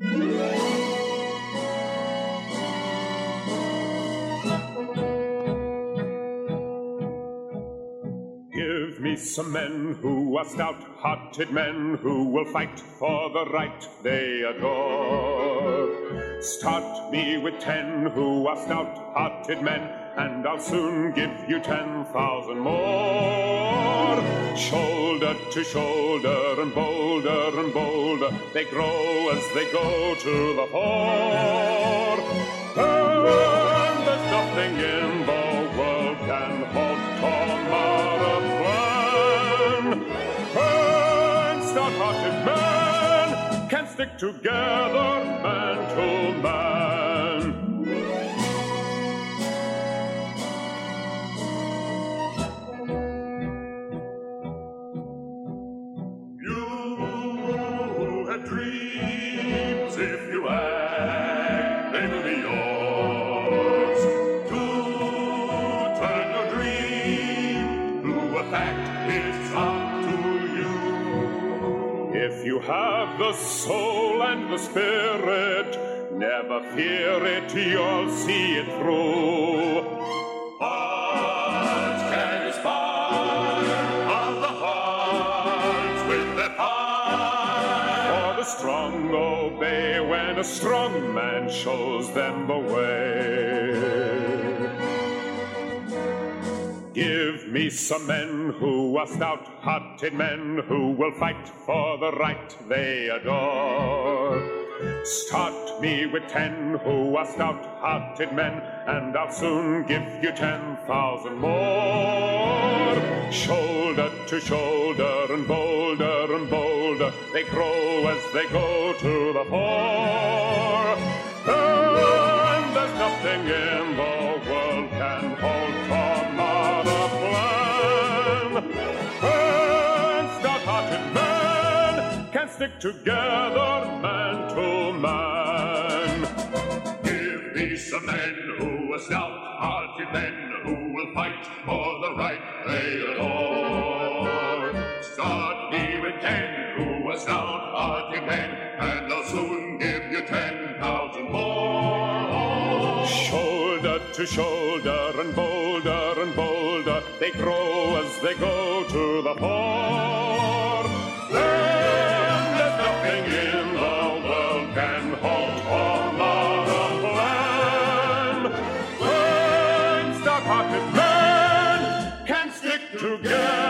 Give me some men who are stout-hearted men who will fight for the right they adore. Start me with ten who are stout-hearted men, and I'll soon give you ten thousand more. Shoulder to shoulder and bolder and bolder, they grow as they go to the fore. And there's nothing in the world can hold Tomara plan. And stout-hearted men can stick together man to man. Fact is up to you. If you have the soul and the spirit, never fear it, you'll see it through. Hearts can inspire the hearts with their fire. For the strong obey when a strong man shows them the way. Give me some men who are stout-hearted men who will fight for the right they adore. Start me with ten who are stout-hearted men, and I'll soon give you ten thousand more. Shoulder to shoulder and bolder and bolder, they grow as they go to the fore. And there's nothing in the stout-hearted men can stick together man to man. Give me some men who are stout-hearted men who will fight for the right they adore. Start me with ten who are stout-hearted men, and I'll soon give you ten thousand more. Shoulder to shoulder and bolder and bolder, they grow as they go to the fore. together.